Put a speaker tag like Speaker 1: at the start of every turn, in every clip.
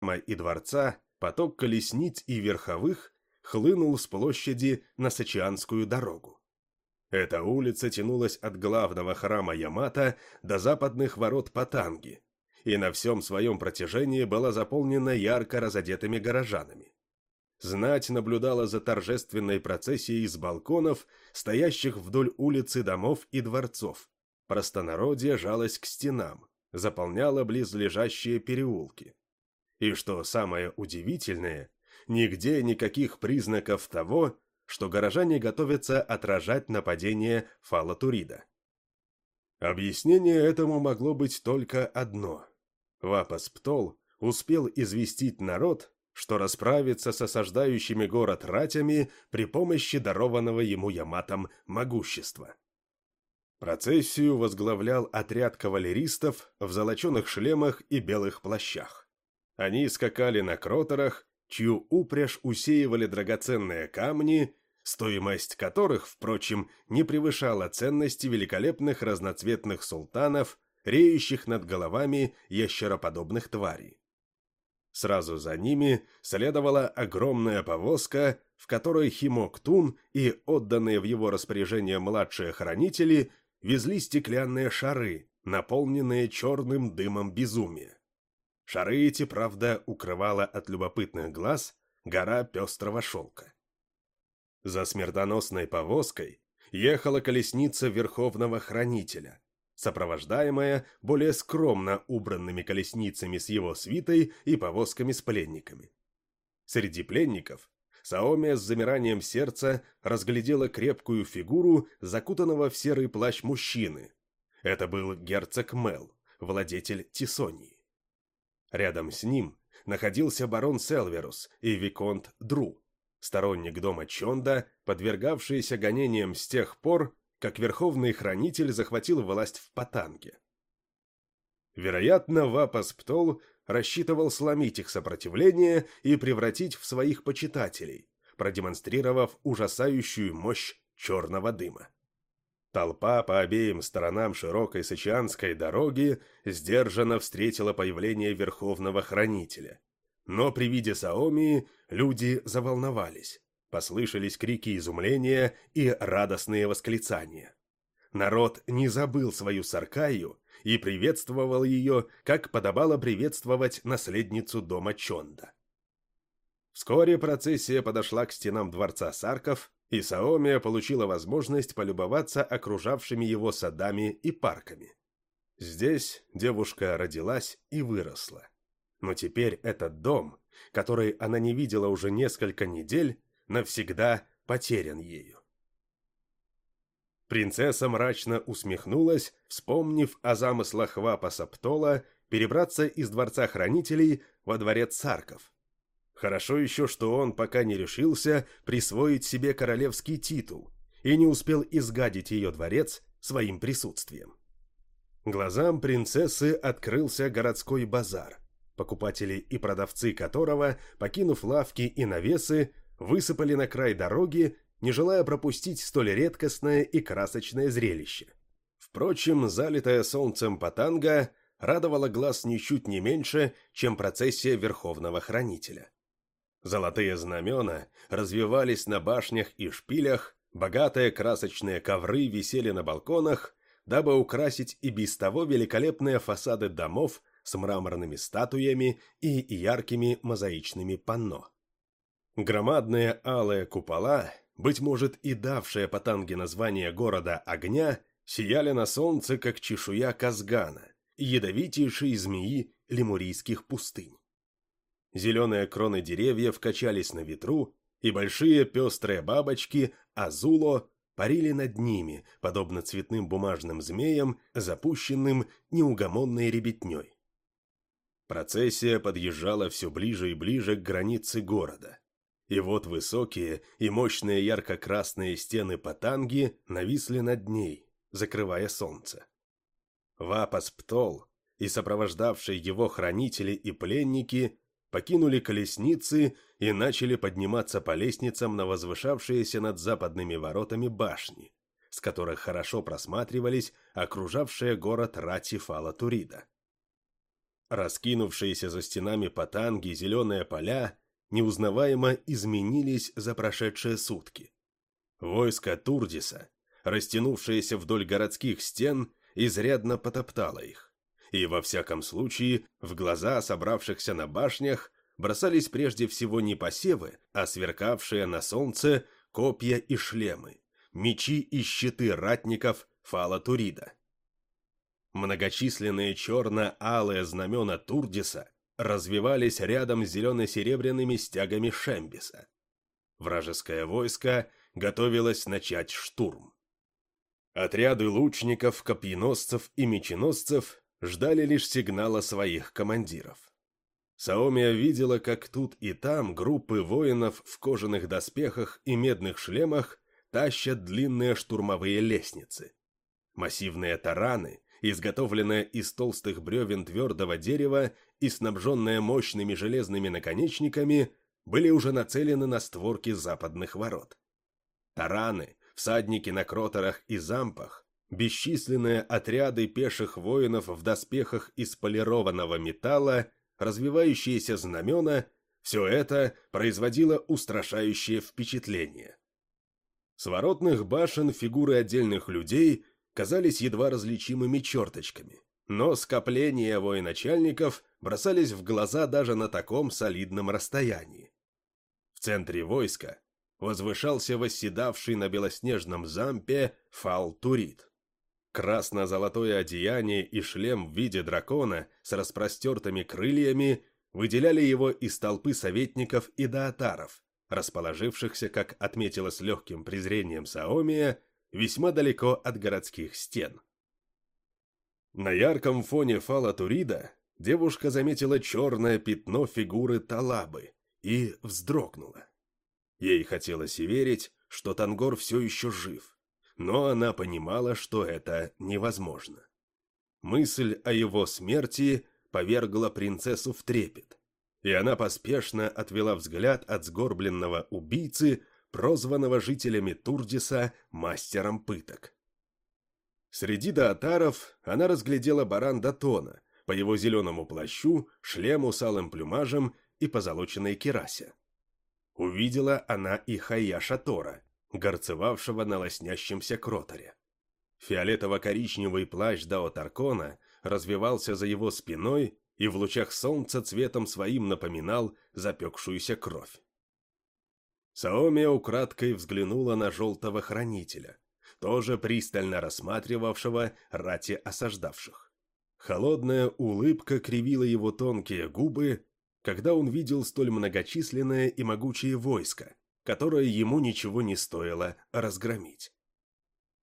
Speaker 1: храма и дворца поток колесниц и верховых хлынул с площади на Сачианскую дорогу. Эта улица тянулась от главного храма Ямата до западных ворот Патанги, и на всем своем протяжении была заполнена ярко разодетыми горожанами. Знать наблюдала за торжественной процессией из балконов, стоящих вдоль улицы домов и дворцов. Простонародье жалось к стенам, заполняло близлежащие переулки. И что самое удивительное, нигде никаких признаков того, что горожане готовятся отражать нападение Фалатурида. Объяснение этому могло быть только одно. Вапас Птол успел известить народ, что расправится с осаждающими город ратями при помощи дарованного ему Яматом могущества. Процессию возглавлял отряд кавалеристов в золоченых шлемах и белых плащах. Они скакали на кроторах, чью упряжь усеивали драгоценные камни, стоимость которых, впрочем, не превышала ценности великолепных разноцветных султанов, реющих над головами ящероподобных тварей. Сразу за ними следовала огромная повозка, в которой Химоктун и отданные в его распоряжение младшие хранители везли стеклянные шары, наполненные черным дымом безумия. Шары эти, правда, укрывала от любопытных глаз гора пестрого шелка. За смертоносной повозкой ехала колесница Верховного Хранителя, сопровождаемая более скромно убранными колесницами с его свитой и повозками с пленниками. Среди пленников Саомия с замиранием сердца разглядела крепкую фигуру закутанного в серый плащ мужчины. Это был герцог Мел, владетель Тисонии. Рядом с ним находился барон Селверус и виконт Дру, сторонник дома Чонда, подвергавшийся гонениям с тех пор, как верховный хранитель захватил власть в Патанге. Вероятно, Вапас Птол рассчитывал сломить их сопротивление и превратить в своих почитателей, продемонстрировав ужасающую мощь черного дыма. Толпа по обеим сторонам широкой Сычанской дороги сдержанно встретила появление Верховного Хранителя. Но при виде Саомии люди заволновались. Послышались крики изумления и радостные восклицания. Народ не забыл свою Саркаю и приветствовал ее, как подобало приветствовать наследницу дома Чонда. Вскоре процессия подошла к стенам дворца Сарков, и Саомия получила возможность полюбоваться окружавшими его садами и парками. Здесь девушка родилась и выросла. Но теперь этот дом, который она не видела уже несколько недель, навсегда потерян ею. Принцесса мрачно усмехнулась, вспомнив о замыслах Вапаса Птола перебраться из Дворца Хранителей во Дворец Сарков. Хорошо еще, что он пока не решился присвоить себе королевский титул и не успел изгадить ее дворец своим присутствием. Глазам принцессы открылся городской базар, покупатели и продавцы которого, покинув лавки и навесы, высыпали на край дороги не желая пропустить столь редкостное и красочное зрелище. Впрочем, залитая солнцем Патанга радовала глаз ничуть не меньше, чем процессия Верховного Хранителя. Золотые знамена развивались на башнях и шпилях, богатые красочные ковры висели на балконах, дабы украсить и без того великолепные фасады домов с мраморными статуями и яркими мозаичными панно. Громадные алые купола быть может и давшее Патанге название города огня, сияли на солнце, как чешуя казгана, ядовитейшие змеи лемурийских пустынь. Зеленые кроны деревьев качались на ветру, и большие пестрые бабочки Азуло парили над ними, подобно цветным бумажным змеям, запущенным неугомонной ребятней. Процессия подъезжала все ближе и ближе к границе города. И вот высокие и мощные ярко-красные стены Патанги нависли над ней, закрывая солнце. Вапас Птол и сопровождавшие его хранители и пленники покинули колесницы и начали подниматься по лестницам на возвышавшиеся над западными воротами башни, с которых хорошо просматривались окружавшие город Рати Фала Турида. Раскинувшиеся за стенами патанги зеленые поля неузнаваемо изменились за прошедшие сутки. Войско Турдиса, растянувшееся вдоль городских стен, изрядно потоптало их. И во всяком случае, в глаза собравшихся на башнях бросались прежде всего не посевы, а сверкавшие на солнце копья и шлемы, мечи и щиты ратников Фала Турида. Многочисленные черно-алые знамена Турдиса развивались рядом с зелено-серебряными стягами Шембиса. Вражеское войско готовилось начать штурм. Отряды лучников, копьеносцев и меченосцев ждали лишь сигнала своих командиров. Саомия видела, как тут и там группы воинов в кожаных доспехах и медных шлемах тащат длинные штурмовые лестницы. Массивные тараны изготовленная из толстых бревен твердого дерева и снабженная мощными железными наконечниками, были уже нацелены на створки западных ворот. Тараны, всадники на кроторах и зампах, бесчисленные отряды пеших воинов в доспехах из полированного металла, развивающиеся знамена – все это производило устрашающее впечатление. С воротных башен фигуры отдельных людей казались едва различимыми черточками, но скопления военачальников бросались в глаза даже на таком солидном расстоянии. В центре войска возвышался восседавший на белоснежном зампе Фалтурит. Красно-золотое одеяние и шлем в виде дракона с распростертыми крыльями выделяли его из толпы советников и даатаров, расположившихся, как отметила с легким презрением Саомия, весьма далеко от городских стен. На ярком фоне фала Турида девушка заметила черное пятно фигуры Талабы и вздрогнула. Ей хотелось и верить, что Тангор все еще жив, но она понимала, что это невозможно. Мысль о его смерти повергла принцессу в трепет, и она поспешно отвела взгляд от сгорбленного убийцы прозванного жителями Турдиса мастером пыток. Среди даатаров она разглядела баран Датона по его зеленому плащу, шлему с алым плюмажем и позолоченной керасе. Увидела она и Хаяша Тора, горцевавшего на лоснящемся кроторе. Фиолетово-коричневый плащ Дао Таркона развивался за его спиной и в лучах солнца цветом своим напоминал запекшуюся кровь. Саомия украдкой взглянула на желтого хранителя, тоже пристально рассматривавшего рати осаждавших. Холодная улыбка кривила его тонкие губы, когда он видел столь многочисленное и могучее войско, которое ему ничего не стоило разгромить.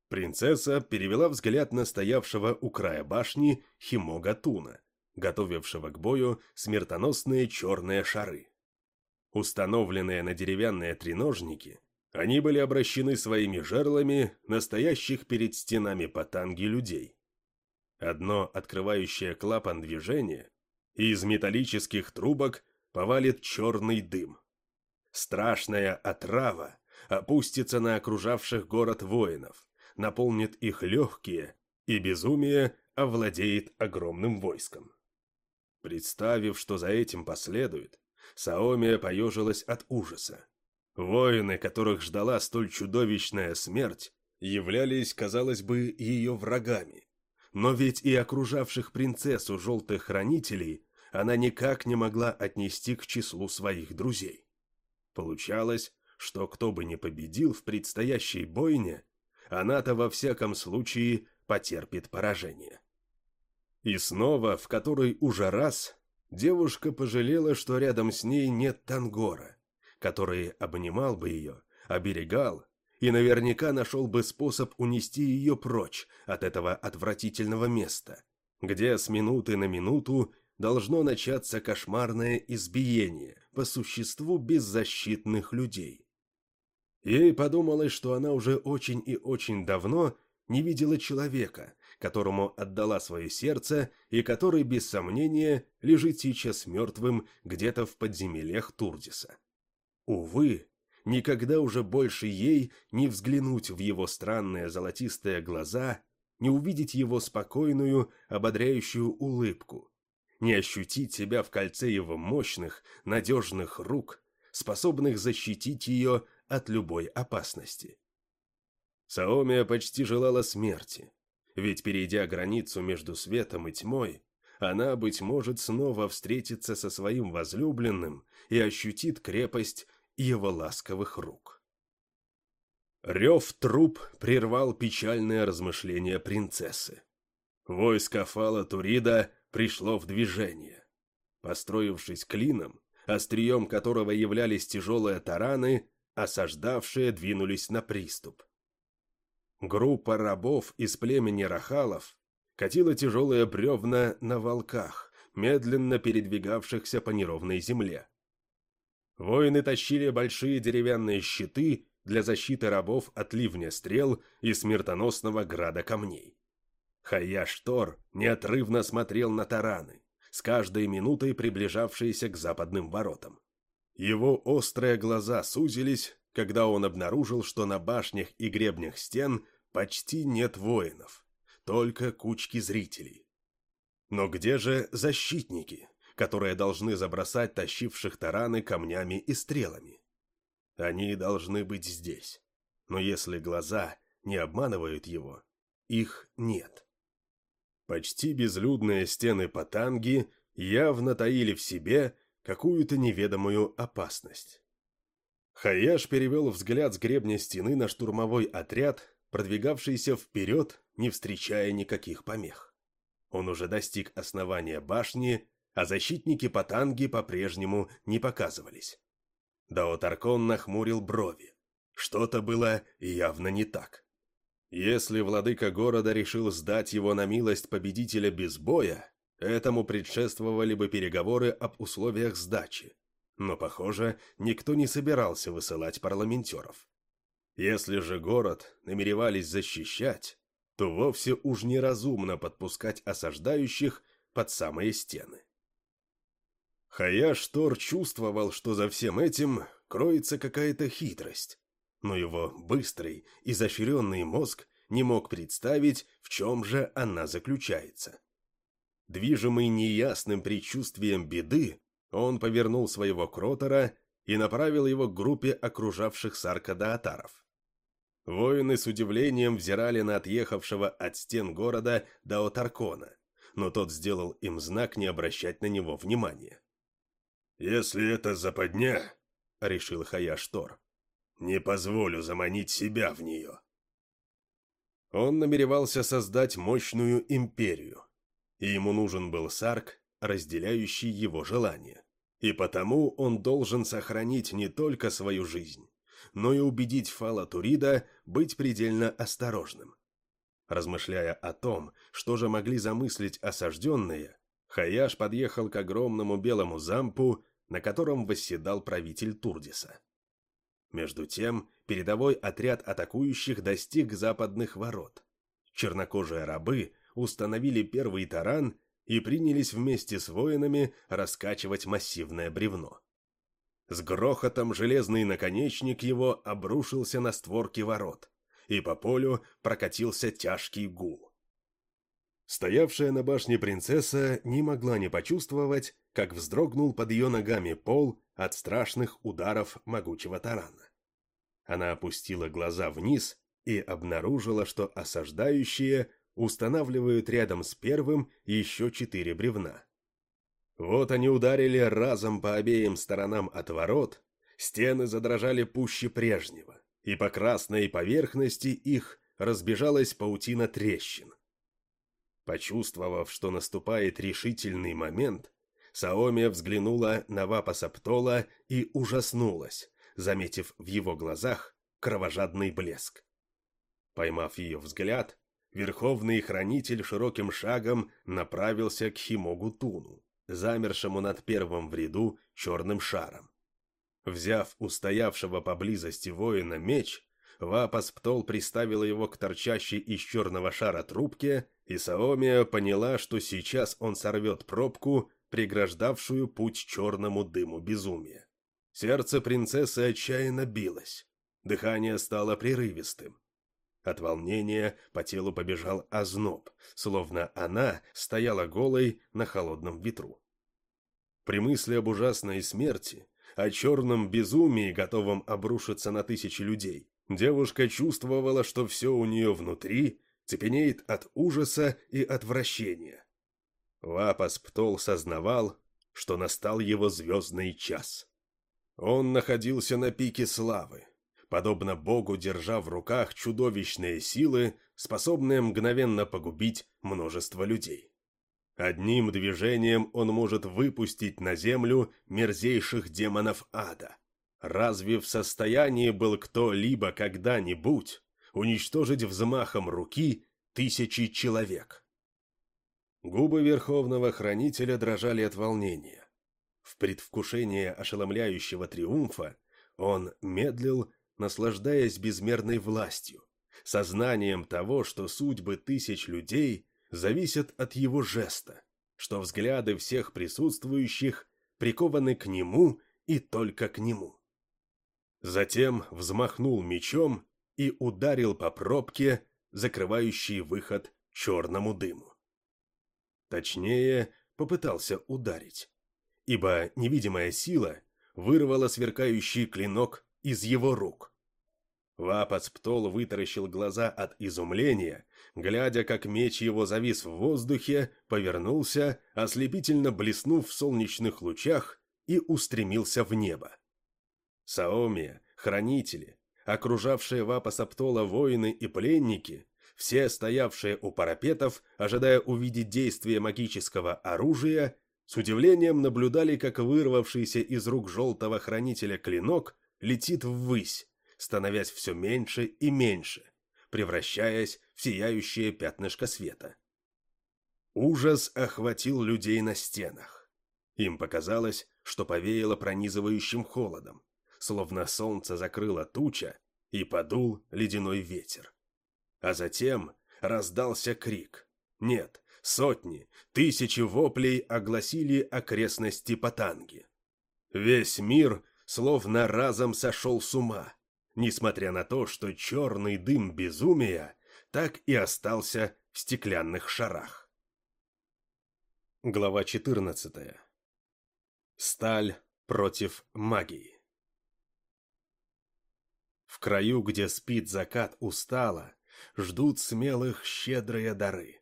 Speaker 1: Принцесса перевела взгляд на стоявшего у края башни Химогатуна, готовившего к бою смертоносные черные шары. Установленные на деревянные треножники, они были обращены своими жерлами настоящих перед стенами патанги людей. Одно открывающее клапан движения, и из металлических трубок повалит черный дым. Страшная отрава опустится на окружавших город воинов, наполнит их легкие, и безумие овладеет огромным войском. Представив, что за этим последует, Саомия поежилась от ужаса. Воины, которых ждала столь чудовищная смерть, являлись, казалось бы, ее врагами. Но ведь и окружавших принцессу желтых хранителей она никак не могла отнести к числу своих друзей. Получалось, что кто бы ни победил в предстоящей бойне, она-то во всяком случае потерпит поражение. И снова, в который уже раз, Девушка пожалела, что рядом с ней нет Тангора, который обнимал бы ее, оберегал и наверняка нашел бы способ унести ее прочь от этого отвратительного места, где с минуты на минуту должно начаться кошмарное избиение по существу беззащитных людей. Ей подумалось, что она уже очень и очень давно не видела человека, которому отдала свое сердце и который, без сомнения, лежит сейчас мертвым где-то в подземельях Турдиса. Увы, никогда уже больше ей не взглянуть в его странные золотистые глаза, не увидеть его спокойную, ободряющую улыбку, не ощутить себя в кольце его мощных, надежных рук, способных защитить ее от любой опасности. Саомия почти желала смерти, ведь, перейдя границу между светом и тьмой, она, быть может, снова встретится со своим возлюбленным и ощутит крепость его ласковых рук. Рев труп прервал печальное размышление принцессы. Войско Фала Турида пришло в движение. Построившись клином, острием которого являлись тяжелые тараны, осаждавшие двинулись на приступ. Группа рабов из племени Рахалов катила тяжелые бревна на волках, медленно передвигавшихся по неровной земле. Воины тащили большие деревянные щиты для защиты рабов от ливня стрел и смертоносного града камней. Хаяш Тор неотрывно смотрел на тараны, с каждой минутой приближавшиеся к западным воротам. Его острые глаза сузились, когда он обнаружил, что на башнях и гребнях стен почти нет воинов, только кучки зрителей. Но где же защитники, которые должны забросать тащивших тараны камнями и стрелами? Они должны быть здесь. Но если глаза не обманывают его, их нет. Почти безлюдные стены Патанги явно таили в себе какую-то неведомую опасность. Хаяш перевел взгляд с гребня стены на штурмовой отряд, продвигавшийся вперед, не встречая никаких помех. Он уже достиг основания башни, а защитники Патанги по-прежнему не показывались. Даотаркон нахмурил брови. Что-то было явно не так. Если владыка города решил сдать его на милость победителя без боя, этому предшествовали бы переговоры об условиях сдачи. Но, похоже, никто не собирался высылать парламентеров. Если же город намеревались защищать, то вовсе уж неразумно подпускать осаждающих под самые стены. Хаяш Тор чувствовал, что за всем этим кроется какая-то хитрость, но его быстрый, изощренный мозг не мог представить, в чем же она заключается. Движимый неясным предчувствием беды, он повернул своего кротора и направил его к группе окружавших Сарка Даатаров. Воины с удивлением взирали на отъехавшего от стен города Даотаркона, но тот сделал им знак не обращать на него внимания. «Если это западня, — решил Хаяш Тор, — не позволю заманить себя в нее». Он намеревался создать мощную империю, и ему нужен был Сарк, разделяющий его желания. И потому он должен сохранить не только свою жизнь, но и убедить Фала Турида быть предельно осторожным. Размышляя о том, что же могли замыслить осажденные, Хаяш подъехал к огромному белому зампу, на котором восседал правитель Турдиса. Между тем, передовой отряд атакующих достиг западных ворот. Чернокожие рабы установили первый таран и принялись вместе с воинами раскачивать массивное бревно. С грохотом железный наконечник его обрушился на створки ворот, и по полю прокатился тяжкий гул. Стоявшая на башне принцесса не могла не почувствовать, как вздрогнул под ее ногами пол от страшных ударов могучего тарана. Она опустила глаза вниз и обнаружила, что осаждающие устанавливают рядом с первым еще четыре бревна. Вот они ударили разом по обеим сторонам от ворот, стены задрожали пуще прежнего, и по красной поверхности их разбежалась паутина трещин. Почувствовав, что наступает решительный момент, Саомия взглянула на Вапаса Птола и ужаснулась, заметив в его глазах кровожадный блеск. Поймав ее взгляд, Верховный Хранитель широким шагом направился к Химогу Туну, замершему над первым в ряду черным шаром. Взяв у стоявшего поблизости воина меч, Вапас Птол приставила его к торчащей из черного шара трубке, и Саомия поняла, что сейчас он сорвет пробку, преграждавшую путь черному дыму безумия. Сердце принцессы отчаянно билось. Дыхание стало прерывистым. От волнения по телу побежал озноб, словно она стояла голой на холодном ветру. При мысли об ужасной смерти, о черном безумии, готовом обрушиться на тысячи людей, девушка чувствовала, что все у нее внутри цепенеет от ужаса и отвращения. Вапас Птол сознавал, что настал его звездный час. Он находился на пике славы, подобно Богу, держа в руках чудовищные силы, способные мгновенно погубить множество людей. Одним движением он может выпустить на землю мерзейших демонов ада. Разве в состоянии был кто-либо когда-нибудь уничтожить взмахом руки тысячи человек? Губы Верховного Хранителя дрожали от волнения. В предвкушении ошеломляющего триумфа он медлил наслаждаясь безмерной властью, сознанием того, что судьбы тысяч людей зависят от его жеста, что взгляды всех присутствующих прикованы к нему и только к нему. Затем взмахнул мечом и ударил по пробке, закрывающей выход черному дыму. Точнее, попытался ударить, ибо невидимая сила вырвала сверкающий клинок из его рук. Вапац Птол вытаращил глаза от изумления, глядя, как меч его завис в воздухе, повернулся, ослепительно блеснув в солнечных лучах, и устремился в небо. Саомия, хранители, окружавшие Вапаса Птола воины и пленники, все стоявшие у парапетов, ожидая увидеть действие магического оружия, с удивлением наблюдали, как вырвавшийся из рук желтого хранителя клинок летит ввысь, становясь все меньше и меньше, превращаясь в сияющее пятнышко света. Ужас охватил людей на стенах. Им показалось, что повеяло пронизывающим холодом, словно солнце закрыло туча и подул ледяной ветер. А затем раздался крик. Нет, сотни, тысячи воплей огласили окрестности Патанги. Весь мир словно разом сошел с ума, несмотря на то, что черный дым безумия так и остался в стеклянных шарах. Глава 14. Сталь против магии. Краю, где спит закат устало, ждут смелых щедрые дары.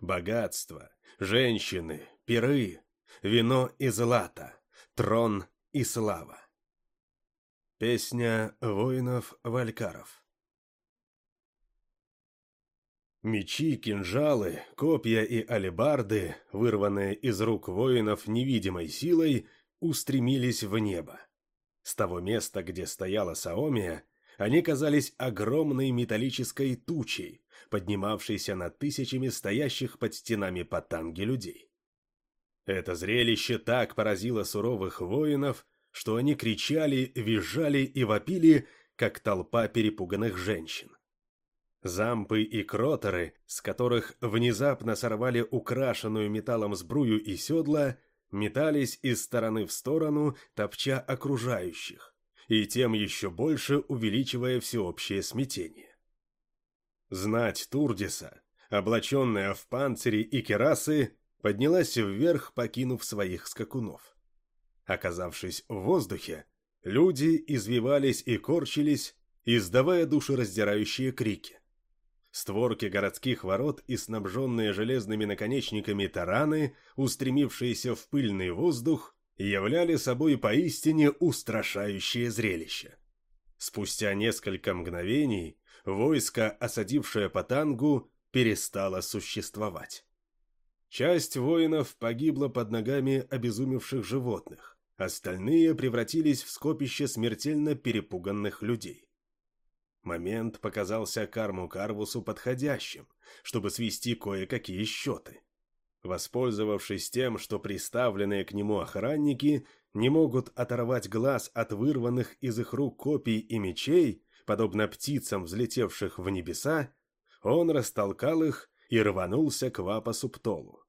Speaker 1: Богатство, женщины, пиры, вино и злато, трон и слава. Песня воинов-валькаров Мечи, кинжалы, копья и алебарды, вырванные из рук воинов невидимой силой, устремились в небо. С того места, где стояла Саомия, они казались огромной металлической тучей, поднимавшейся над тысячами стоящих под стенами Патанги людей. Это зрелище так поразило суровых воинов, что они кричали, визжали и вопили, как толпа перепуганных женщин. Зампы и кротеры, с которых внезапно сорвали украшенную металлом сбрую и седла, метались из стороны в сторону, топча окружающих, и тем еще больше увеличивая всеобщее смятение. Знать Турдиса, облаченная в панцири и керасы, поднялась вверх, покинув своих скакунов. Оказавшись в воздухе, люди извивались и корчились, издавая душераздирающие крики. Створки городских ворот и снабженные железными наконечниками тараны, устремившиеся в пыльный воздух, являли собой поистине устрашающее зрелище. Спустя несколько мгновений войско, осадившее Патангу, перестало существовать. Часть воинов погибла под ногами обезумевших животных. Остальные превратились в скопище смертельно перепуганных людей. Момент показался Карму Карвусу подходящим, чтобы свести кое-какие счеты. Воспользовавшись тем, что приставленные к нему охранники не могут оторвать глаз от вырванных из их рук копий и мечей, подобно птицам, взлетевших в небеса, он растолкал их и рванулся к Вапасу Птолу.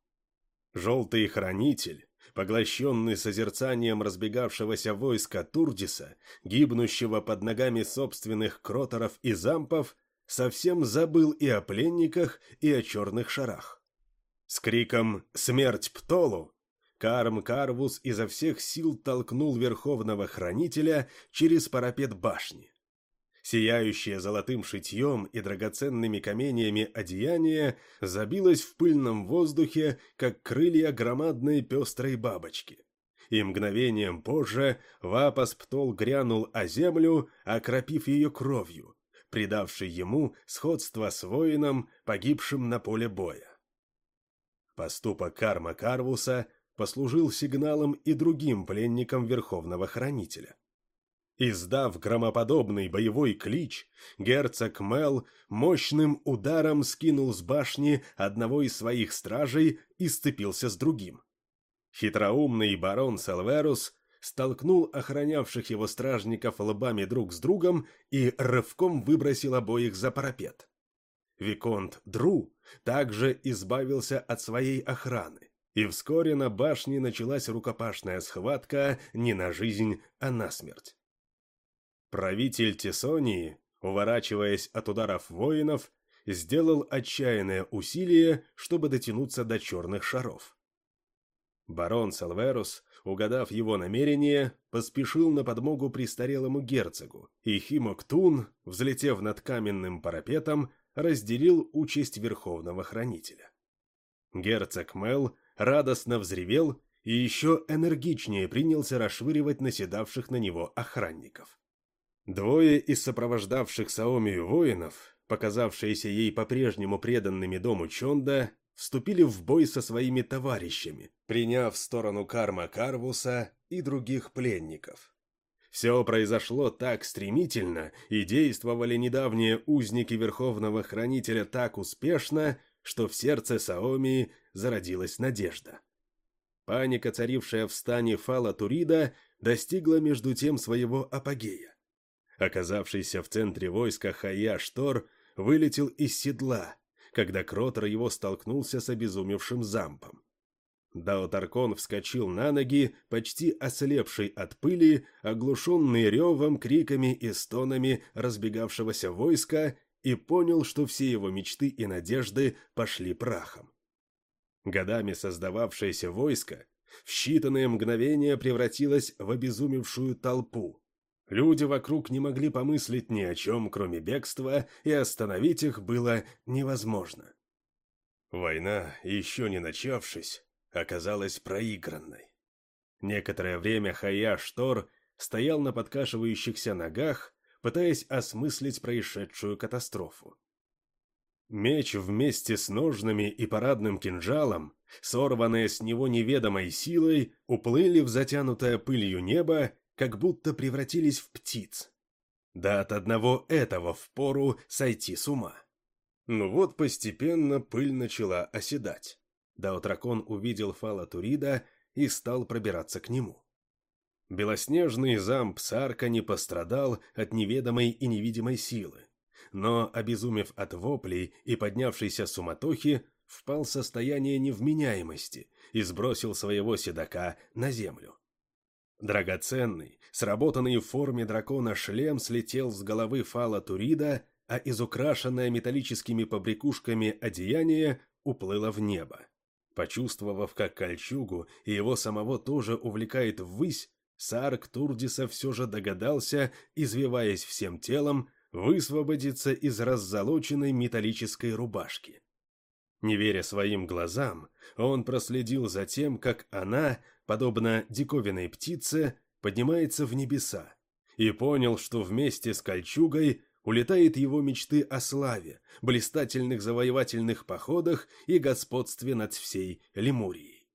Speaker 1: Желтый хранитель, поглощенный созерцанием разбегавшегося войска Турдиса, гибнущего под ногами собственных кроторов и зампов, совсем забыл и о пленниках, и о черных шарах. С криком «Смерть Птолу!» Карм Карвус изо всех сил толкнул Верховного Хранителя через парапет башни. Сияющее золотым шитьем и драгоценными каменьями одеяние забилось в пыльном воздухе, как крылья громадной пестрой бабочки. И мгновением позже Вапас Птол грянул о землю, окропив ее кровью, придавший ему сходство с воином, погибшим на поле боя. Поступок Карма Карвуса послужил сигналом и другим пленникам Верховного Хранителя. Издав громоподобный боевой клич, герцог Мел мощным ударом скинул с башни одного из своих стражей и сцепился с другим. Хитроумный барон Селверус столкнул охранявших его стражников лбами друг с другом и рывком выбросил обоих за парапет. Виконт Дру также избавился от своей охраны, и вскоре на башне началась рукопашная схватка не на жизнь, а на смерть. Правитель Тесонии, уворачиваясь от ударов воинов, сделал отчаянное усилие, чтобы дотянуться до черных шаров. Барон Салверус, угадав его намерение, поспешил на подмогу престарелому герцогу, и Химоктун, взлетев над каменным парапетом, разделил участь Верховного Хранителя. Герцог Мел радостно взревел и еще энергичнее принялся расшвыривать наседавших на него охранников. Двое из сопровождавших Саомию воинов, показавшиеся ей по-прежнему преданными дому Чонда, вступили в бой со своими товарищами, приняв сторону Карма Карвуса и других пленников. Все произошло так стремительно, и действовали недавние узники Верховного Хранителя так успешно, что в сердце Саомии зародилась надежда. Паника, царившая в стане Фала Турида, достигла между тем своего апогея. Оказавшийся в центре войска Хая Штор вылетел из седла, когда Кротор его столкнулся с обезумевшим зампом. Даотаркон вскочил на ноги, почти ослепший от пыли, оглушенный ревом, криками и стонами разбегавшегося войска, и понял, что все его мечты и надежды пошли прахом. Годами создававшееся войско в считанные мгновения превратилось в обезумевшую толпу, Люди вокруг не могли помыслить ни о чем, кроме бегства, и остановить их было невозможно. Война, еще не начавшись, оказалась проигранной. Некоторое время Хая Штор стоял на подкашивающихся ногах, пытаясь осмыслить происшедшую катастрофу. Меч вместе с ножными и парадным кинжалом, сорванные с него неведомой силой, уплыли в затянутое пылью небо как будто превратились в птиц. Да от одного этого впору сойти с ума. Ну вот постепенно пыль начала оседать. Даотракон увидел Фала Турида и стал пробираться к нему. Белоснежный замп Сарка не пострадал от неведомой и невидимой силы, но, обезумев от воплей и поднявшейся суматохи, впал в состояние невменяемости и сбросил своего седока на землю. Драгоценный, сработанный в форме дракона шлем слетел с головы Фала Турида, а изукрашенное металлическими побрякушками одеяние уплыло в небо. Почувствовав, как кольчугу и его самого тоже увлекает ввысь, Сарк Турдиса все же догадался, извиваясь всем телом, высвободиться из раззолоченной металлической рубашки. Не веря своим глазам, он проследил за тем, как она, подобно диковинной птице, поднимается в небеса, и понял, что вместе с кольчугой улетает его мечты о славе, блистательных завоевательных походах и господстве над всей Лемурией.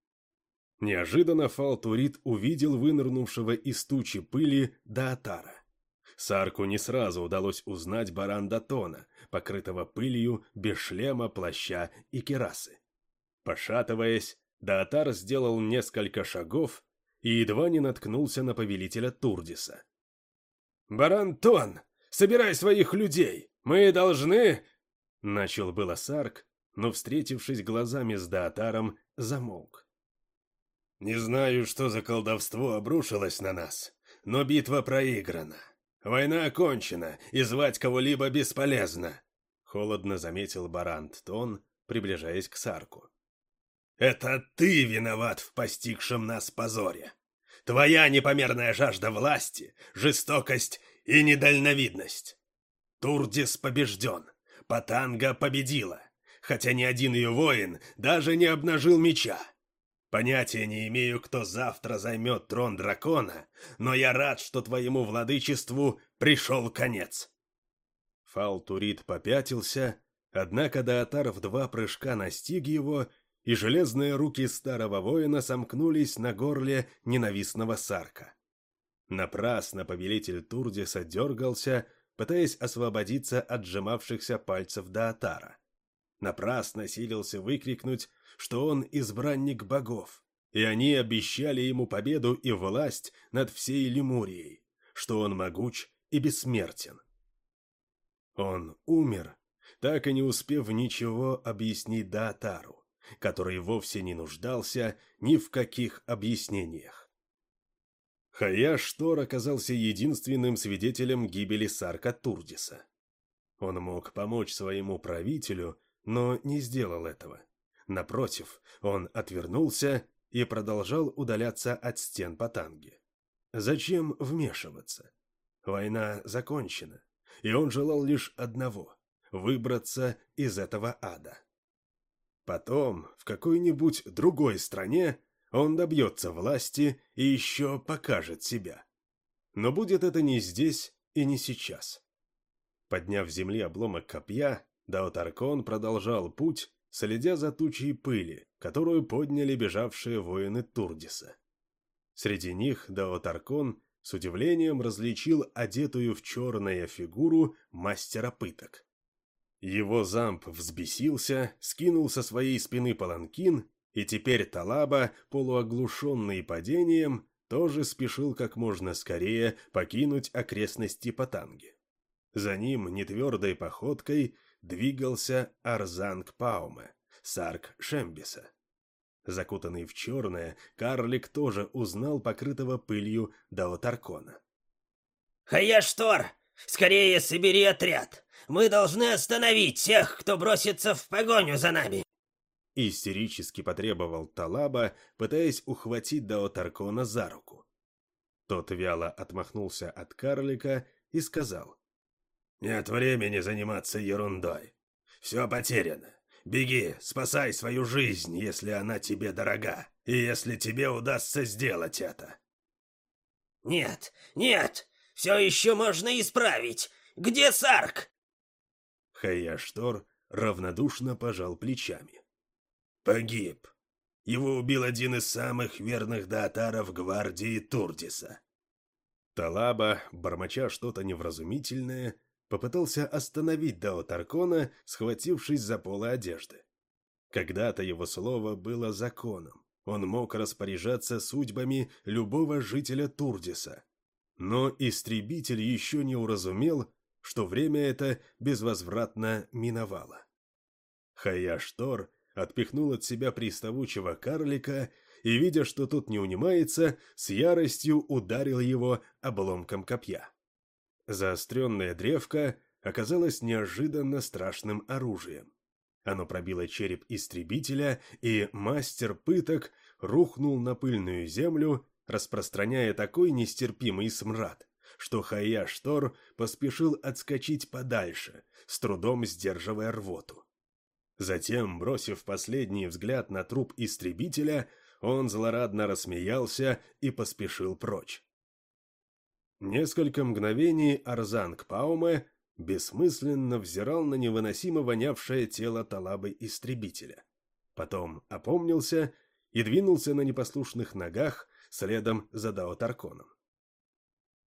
Speaker 1: Неожиданно Фалтурит увидел вынырнувшего из тучи пыли Даатара. Сарку не сразу удалось узнать Барандатона, покрытого пылью, без шлема, плаща и керасы. Пошатываясь, Даатар сделал несколько шагов и едва не наткнулся на повелителя Турдиса. «Барантон, собирай своих людей! Мы должны...» Начал было Сарк, но, встретившись глазами с Даатаром, замолк. «Не знаю, что за колдовство обрушилось на нас, но битва проиграна. Война окончена, и звать кого-либо бесполезно. Холодно заметил Барант Тон, приближаясь к Сарку. «Это ты виноват в постигшем нас позоре. Твоя непомерная жажда власти, жестокость и недальновидность. Турдис побежден, Патанга победила, хотя ни один ее воин даже не обнажил меча. Понятия не имею, кто завтра займет трон дракона, но я рад, что твоему владычеству пришел конец. Фалтурит попятился, однако Даатар в два прыжка настиг его, и железные руки старого воина сомкнулись на горле ненавистного сарка. Напрасно повелитель Турдиса дергался, пытаясь освободиться от сжимавшихся пальцев Даатара. Напрасно силился выкрикнуть, что он избранник богов, и они обещали ему победу и власть над всей Лемурией, что он могуч и бессмертен. Он умер, так и не успев ничего объяснить Даатару, который вовсе не нуждался ни в каких объяснениях. Хаяш Тор оказался единственным свидетелем гибели Сарка Турдиса. Он мог помочь своему правителю, но не сделал этого. Напротив, он отвернулся и продолжал удаляться от стен Патанги. Зачем вмешиваться? Война закончена, и он желал лишь одного — выбраться из этого ада. Потом, в какой-нибудь другой стране, он добьется власти и еще покажет себя. Но будет это не здесь и не сейчас. Подняв земли обломок копья, Даотаркон продолжал путь, следя за тучей пыли, которую подняли бежавшие воины Турдиса. Среди них Даотаркон с удивлением различил одетую в черное фигуру мастера пыток. Его замп взбесился, скинул со своей спины паланкин и теперь Талаба, полуоглушенный падением, тоже спешил как можно скорее покинуть окрестности Патанги. За ним нетвердой походкой двигался Арзанг Пауме, Сарк Шембиса. Закутанный в черное, карлик тоже узнал покрытого пылью Даотаркона.
Speaker 2: «Хаяштор, скорее собери отряд! Мы должны остановить тех, кто бросится в погоню за нами!»
Speaker 1: Истерически потребовал Талаба, пытаясь ухватить Даотаркона за руку. Тот вяло отмахнулся от карлика и сказал. «Нет времени заниматься ерундой. Все потеряно. Беги, спасай свою жизнь, если она тебе дорога, и если тебе удастся сделать это».
Speaker 2: «Нет, нет, все еще можно исправить. Где Сарк?»
Speaker 1: Хаяштор равнодушно пожал плечами. Погиб. Его убил один из самых верных даатаров гвардии Турдиса. Талаба, бормоча что-то невразумительное, попытался остановить Дао Таркона, схватившись за полы одежды. Когда-то его слово было законом. Он мог распоряжаться судьбами любого жителя Турдиса. Но истребитель еще не уразумел, что время это безвозвратно миновало. Хаяштор отпихнул от себя приставучего карлика и, видя, что тот не унимается, с яростью ударил его обломком копья. Заостренная древко оказалось неожиданно страшным оружием. Оно пробило череп истребителя, и мастер пыток рухнул на пыльную землю, распространяя такой нестерпимый смрад, что Хаяш-Тор поспешил отскочить подальше, с трудом сдерживая рвоту. Затем, бросив последний взгляд на труп истребителя, он злорадно рассмеялся и поспешил прочь. Несколько мгновений Арзанг Пауме бессмысленно взирал на невыносимо вонявшее тело Талабы-истребителя. Потом опомнился и двинулся на непослушных ногах следом за Даотарконом.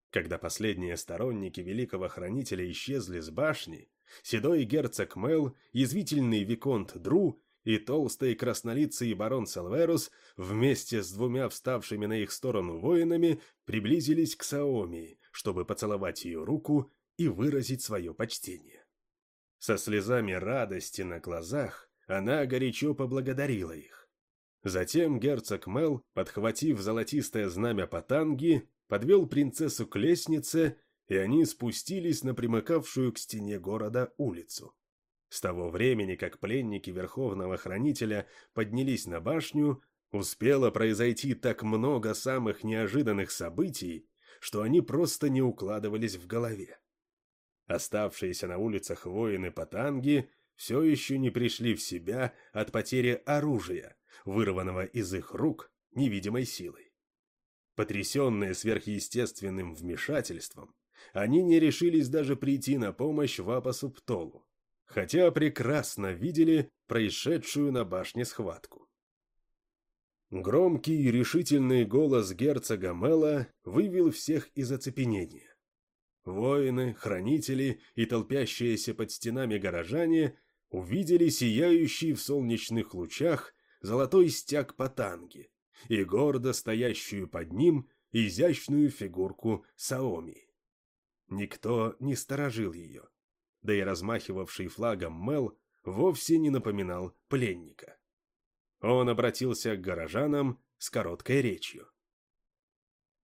Speaker 1: Когда последние сторонники великого хранителя исчезли с башни, седой герцог Мел, язвительный виконт Дру и толстый краснолицый барон Салверус вместе с двумя вставшими на их сторону воинами приблизились к Саомии, чтобы поцеловать ее руку и выразить свое почтение. Со слезами радости на глазах она горячо поблагодарила их. Затем герцог Мел, подхватив золотистое знамя Патанги, подвел принцессу к лестнице и они спустились на примыкавшую к стене города улицу. С того времени, как пленники Верховного Хранителя поднялись на башню, успело произойти так много самых неожиданных событий, что они просто не укладывались в голове. Оставшиеся на улицах воины Патанги все еще не пришли в себя от потери оружия, вырванного из их рук невидимой силой. Потрясенные сверхъестественным вмешательством, они не решились даже прийти на помощь Вапасу Птолу, хотя прекрасно видели происшедшую на башне схватку. Громкий и решительный голос герцога Мела вывел всех из оцепенения. Воины, хранители и толпящиеся под стенами горожане увидели сияющий в солнечных лучах золотой стяг Патанги и гордо стоящую под ним изящную фигурку Саоми. Никто не сторожил ее, да и размахивавший флагом Мел вовсе не напоминал пленника. Он обратился к горожанам с короткой речью.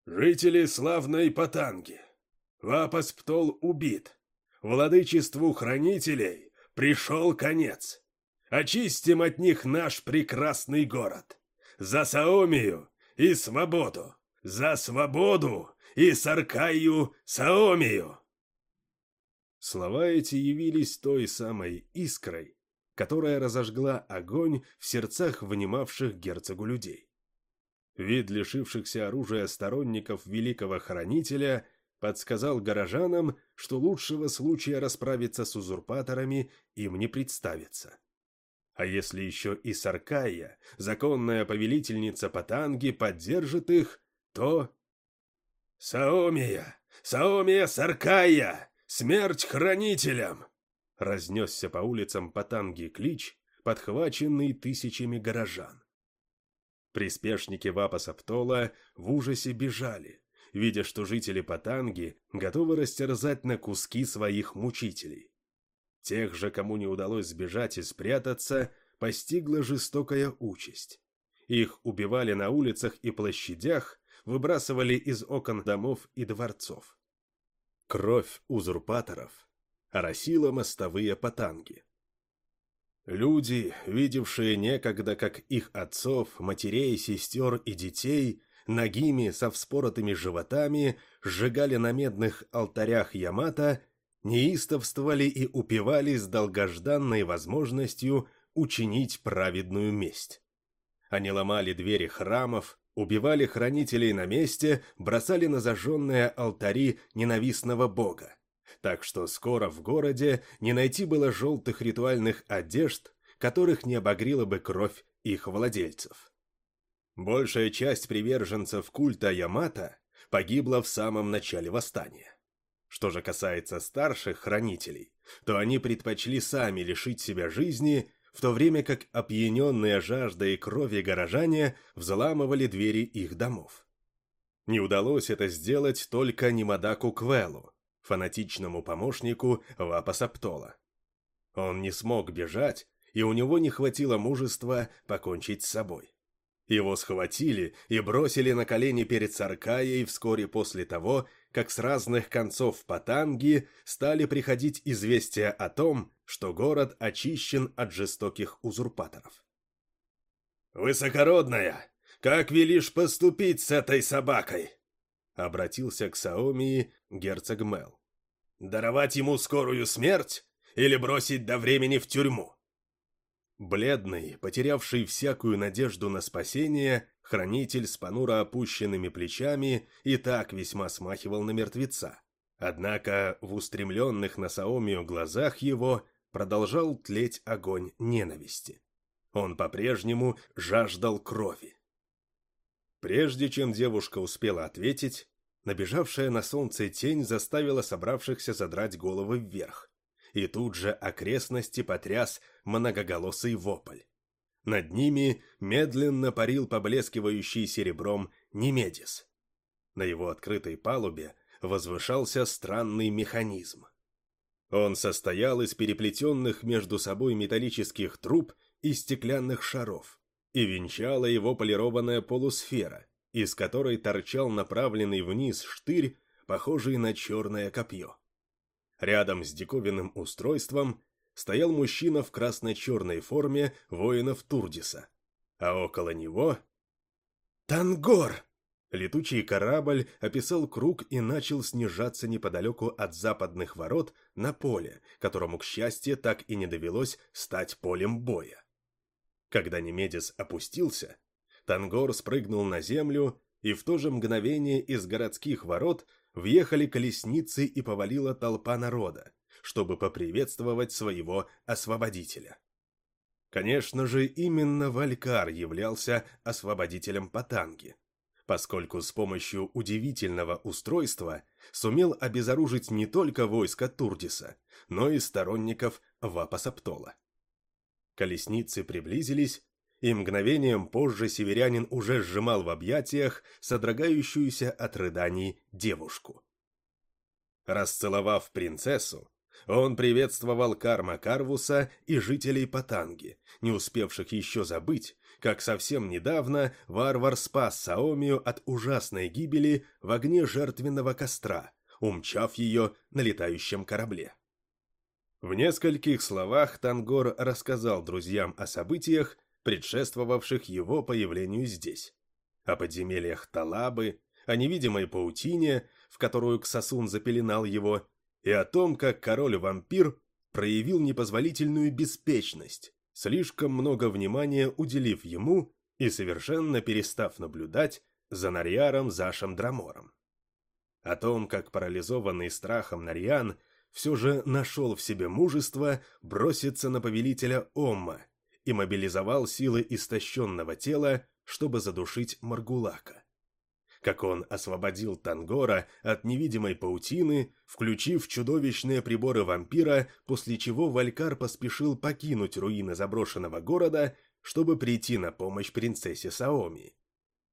Speaker 1: «Жители славной Патанги, Вапас Птол убит, владычеству хранителей пришел конец. Очистим от них наш прекрасный город. За Саомию и свободу! За свободу и Саркаю Саомию!» Слова эти явились той самой искрой, которая разожгла огонь в сердцах внимавших герцогу людей. Вид лишившихся оружия сторонников великого хранителя подсказал горожанам, что лучшего случая расправиться с узурпаторами им не представится. А если еще и Саркая, законная повелительница Патанги, поддержит их, то... «Саомия! Саомия Саркая! Смерть хранителям!» Разнесся по улицам Патанги клич, подхваченный тысячами горожан. Приспешники Вапаса Птола в ужасе бежали, видя, что жители Патанги готовы растерзать на куски своих мучителей. Тех же, кому не удалось сбежать и спрятаться, постигла жестокая участь. Их убивали на улицах и площадях, выбрасывали из окон домов и дворцов. Кровь узурпаторов оросила мостовые Патанги. Люди, видевшие некогда, как их отцов, матерей, сестер и детей, ногими со вспоротыми животами, сжигали на медных алтарях Ямата неистовствовали и упивались долгожданной возможностью учинить праведную месть. Они ломали двери храмов, убивали хранителей на месте, бросали на зажженные алтари ненавистного бога. Так что скоро в городе не найти было желтых ритуальных одежд, которых не обогрила бы кровь их владельцев. Большая часть приверженцев культа Ямата погибла в самом начале восстания. Что же касается старших хранителей, то они предпочли сами лишить себя жизни, в то время как опьяненные жаждой крови горожане взламывали двери их домов. Не удалось это сделать только Немадаку Квелу, фанатичному помощнику Вапаса Птола. Он не смог бежать, и у него не хватило мужества покончить с собой. Его схватили и бросили на колени перед Саркаей вскоре после того, как с разных концов Патанги стали приходить известия о том, что город очищен от жестоких узурпаторов. «Высокородная, как велишь поступить с этой собакой?» Обратился к Саомии герцог Мел. «Даровать ему скорую смерть или бросить до времени в тюрьму?» Бледный, потерявший всякую надежду на спасение, хранитель с понуро опущенными плечами и так весьма смахивал на мертвеца. Однако в устремленных на Саомию глазах его продолжал тлеть огонь ненависти. Он по-прежнему жаждал крови. Прежде чем девушка успела ответить, набежавшая на солнце тень заставила собравшихся задрать головы вверх и тут же окрестности потряс многоголосый вопль. Над ними медленно парил поблескивающий серебром Немедис. На его открытой палубе возвышался странный механизм. Он состоял из переплетенных между собой металлических труб и стеклянных шаров, и венчала его полированная полусфера, из которой торчал направленный вниз штырь, похожий на черное копье. Рядом с диковинным устройством стоял мужчина в красно-черной форме воинов Турдиса, а около него... «Тангор!» Летучий корабль описал круг и начал снижаться неподалеку от западных ворот на поле, которому, к счастью, так и не довелось стать полем боя. Когда Немедис опустился, Тангор спрыгнул на землю, и в то же мгновение из городских ворот въехали колесницы и повалила толпа народа, чтобы поприветствовать своего освободителя. Конечно же, именно Валькар являлся освободителем Патанги, поскольку с помощью удивительного устройства сумел обезоружить не только войско Турдиса, но и сторонников Вапасаптола. Колесницы приблизились, и мгновением позже северянин уже сжимал в объятиях содрогающуюся от рыданий девушку. Расцеловав принцессу, он приветствовал Карма Карвуса и жителей Патанги, не успевших еще забыть, как совсем недавно варвар спас Саомию от ужасной гибели в огне жертвенного костра, умчав ее на летающем корабле. В нескольких словах Тангор рассказал друзьям о событиях, предшествовавших его появлению здесь, о подземельях Талабы, о невидимой паутине, в которую Ксасун запеленал его, и о том, как король-вампир проявил непозволительную беспечность, слишком много внимания уделив ему и совершенно перестав наблюдать за Нарьяром Зашем Драмором. О том, как парализованный страхом Нарьян все же нашел в себе мужество броситься на повелителя Омма и мобилизовал силы истощенного тела, чтобы задушить Маргулака как он освободил Тангора от невидимой паутины, включив чудовищные приборы вампира, после чего Валькар поспешил покинуть руины заброшенного города, чтобы прийти на помощь принцессе Саоми.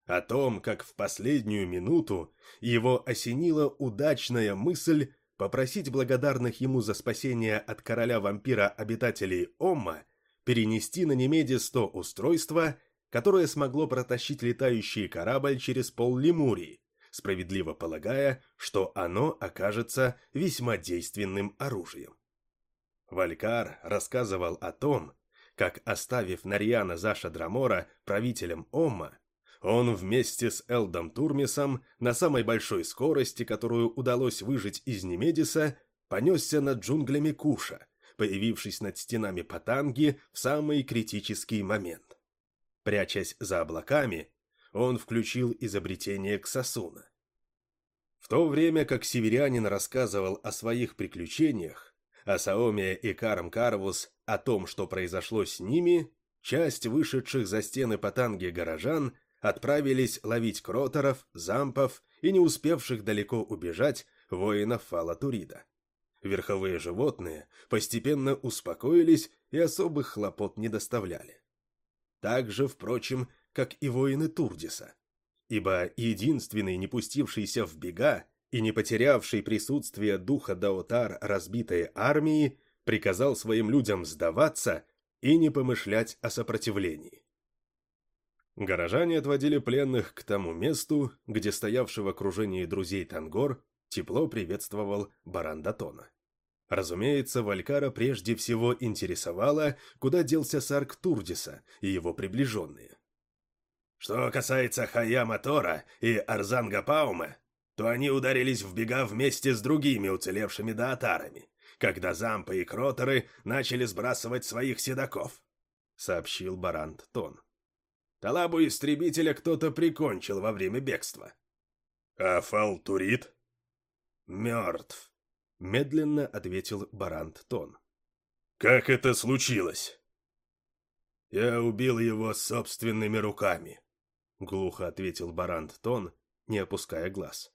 Speaker 1: О том, как в последнюю минуту его осенила удачная мысль попросить благодарных ему за спасение от короля-вампира обитателей Омма перенести на Немеде 100 устройства – которое смогло протащить летающий корабль через пол Лемурии, справедливо полагая, что оно окажется весьма действенным оружием. Валькар рассказывал о том, как, оставив Нарьяна Заша Драмора правителем Омма, он вместе с Элдом Турмисом на самой большой скорости, которую удалось выжить из Немедиса, понесся над джунглями Куша, появившись над стенами Патанги в самый критический момент. Прячась за облаками, он включил изобретение Ксасуна. В то время как северянин рассказывал о своих приключениях, а Саомия и Карм Карвус о том, что произошло с ними, часть вышедших за стены Патанги горожан отправились ловить кроторов, зампов и не успевших далеко убежать воинов Фалатурида. Верховые животные постепенно успокоились и особых хлопот не доставляли так же, впрочем, как и воины Турдиса. Ибо единственный, не пустившийся в бега и не потерявший присутствие духа Даотар разбитой армии, приказал своим людям сдаваться и не помышлять о сопротивлении. Горожане отводили пленных к тому месту, где стоявший в окружении друзей Тангор тепло приветствовал Барандатона. Разумеется, Валькара прежде всего интересовало, куда делся Сарк Турдиса и его приближенные. Что касается Хаяма Тора и Арзанга Паума, то они ударились в бега вместе с другими уцелевшими даатарами, когда зампы и кротеры начали сбрасывать своих седаков, — сообщил Барант Тон. Талабу истребителя кто-то прикончил во время бегства. — А Фалтурит? — Мертв медленно ответил Барант Тон. «Как это случилось?» «Я убил его собственными руками», — глухо ответил Барант Тон, не опуская глаз.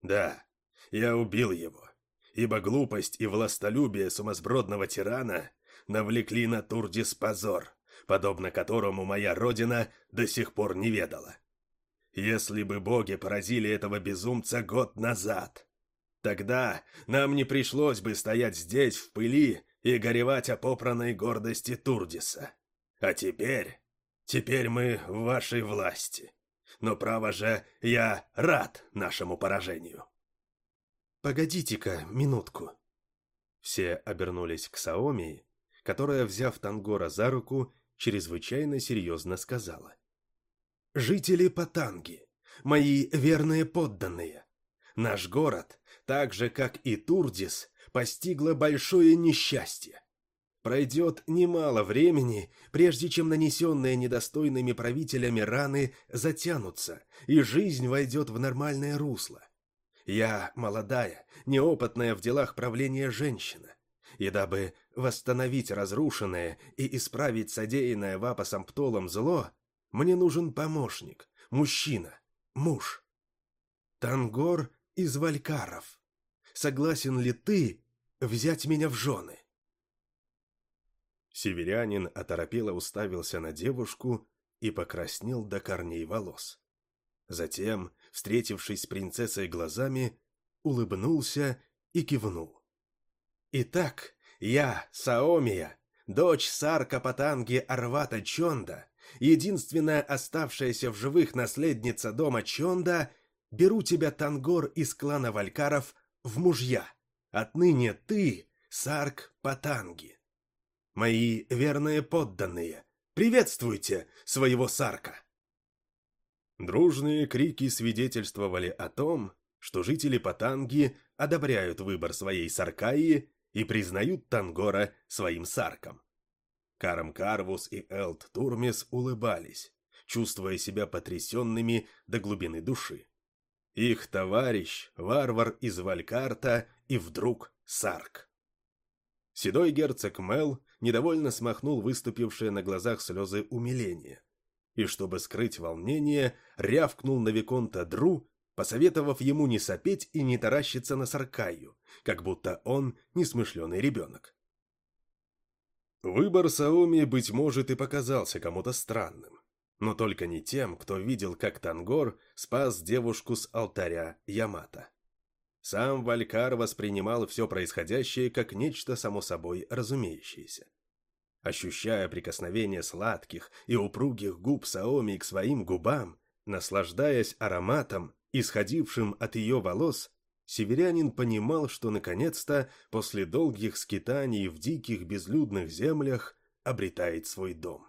Speaker 1: «Да, я убил его, ибо глупость и властолюбие сумасбродного тирана навлекли на Турдис позор, подобно которому моя родина до сих пор не ведала. Если бы боги поразили этого безумца год назад, Тогда нам не пришлось бы стоять здесь в пыли и горевать о попранной гордости Турдиса. А теперь... Теперь мы в вашей власти. Но, право же, я рад нашему поражению. Погодите-ка минутку. Все обернулись к Саомии, которая, взяв Тангора за руку, чрезвычайно серьезно сказала. «Жители Патанги, мои верные подданные, наш город, так же, как и Турдис, постигло большое несчастье. Пройдет немало времени, прежде чем нанесенные недостойными правителями раны затянутся, и жизнь войдет в нормальное русло. Я молодая, неопытная в делах правления женщина, и дабы восстановить разрушенное и исправить содеянное вапосом Птолом зло, мне нужен помощник, мужчина, муж. Тангор из Валькаров. Согласен ли ты взять меня в жены?» Северянин оторопело уставился на девушку и покраснел до корней волос. Затем, встретившись с принцессой глазами, улыбнулся и кивнул. «Итак, я, Саомия, дочь Сарка Патанги Арвата Чонда, единственная оставшаяся в живых наследница дома Чонда, беру тебя, Тангор, из клана Валькаров, в мужья. Отныне ты, Сарк Патанги». Мои верные подданные, приветствуйте своего Сарка!» Дружные крики свидетельствовали о том, что жители Патанги одобряют выбор своей Саркаи и признают Тангора своим Сарком. Карам Карвус и Элт Турмис улыбались, чувствуя себя потрясенными до глубины души. Их товарищ, варвар из Валькарта и вдруг Сарк. Седой герцог Мел недовольно смахнул выступившие на глазах слезы умиления. И чтобы скрыть волнение, рявкнул на Виконта Дру, посоветовав ему не сопеть и не таращиться на Саркаю, как будто он несмышленый ребенок. Выбор Саоми, быть может, и показался кому-то странным, но только не тем, кто видел, как Тангор спас девушку с алтаря Ямата. Сам Валькар воспринимал все происходящее как нечто само собой разумеющееся. Ощущая прикосновение сладких и упругих губ Саоми к своим губам, наслаждаясь ароматом, исходившим от ее волос, северянин понимал, что наконец-то, после долгих скитаний в диких безлюдных землях, обретает свой дом.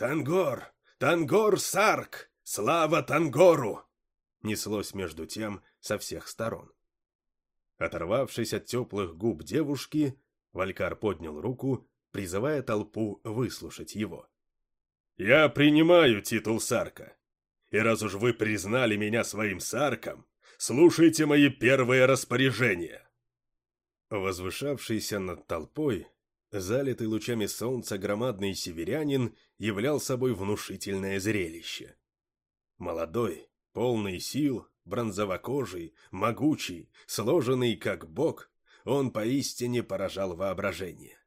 Speaker 1: «Тангор! Тангор Сарк! Слава Тангору!» неслось между тем со всех сторон. Оторвавшись от теплых губ девушки, Валькар поднял руку, призывая толпу выслушать его. «Я принимаю титул Сарка, и раз уж вы признали меня своим Сарком, слушайте мои первые распоряжения!» Возвышавшийся над толпой, залитый лучами солнца громадный северянин являл собой внушительное зрелище. Молодой, полный сил, бронзовокожий, могучий, сложенный как бог, он поистине поражал воображение.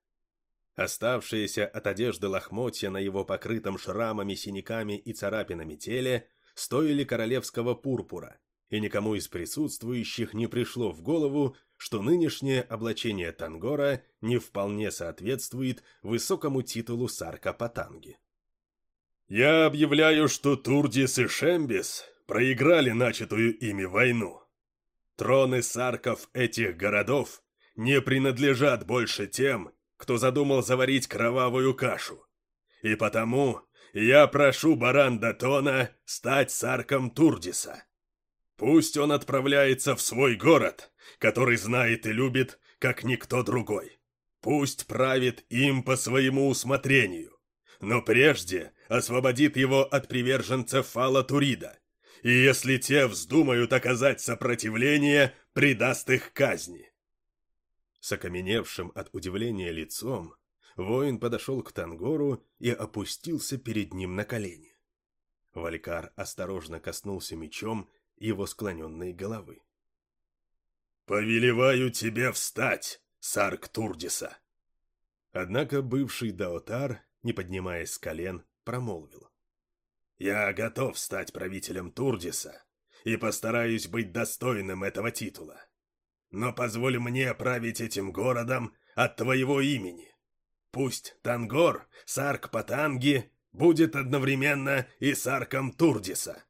Speaker 1: Оставшиеся от одежды лохмотья на его покрытом шрамами, синяками и царапинами теле стоили королевского пурпура, и никому из присутствующих не пришло в голову, что нынешнее облачение Тангора не вполне соответствует высокому титулу Сарка Патанги. «Я объявляю, что Турдис и Шембис проиграли начатую ими войну. Троны сарков этих городов не принадлежат больше тем, кто задумал заварить кровавую кашу. И потому я прошу Баранда Тона стать сарком Турдиса. Пусть он отправляется в свой город, который знает и любит, как никто другой. Пусть правит им по своему усмотрению, но прежде освободит его от приверженцев Фала Турида, и если те вздумают оказать сопротивление, придаст их казни. С окаменевшим от удивления лицом, воин подошел к Тангору и опустился перед ним на колени. Валькар осторожно коснулся мечом его склоненной головы. «Повелеваю тебе встать, Сарк Турдиса!» Однако бывший Даотар, не поднимаясь с колен, промолвил. Я готов стать правителем Турдиса и постараюсь быть достойным этого титула. Но позволь мне править этим городом от твоего имени. Пусть Тангор, Сарк Патанги, будет одновременно и Сарком Турдиса.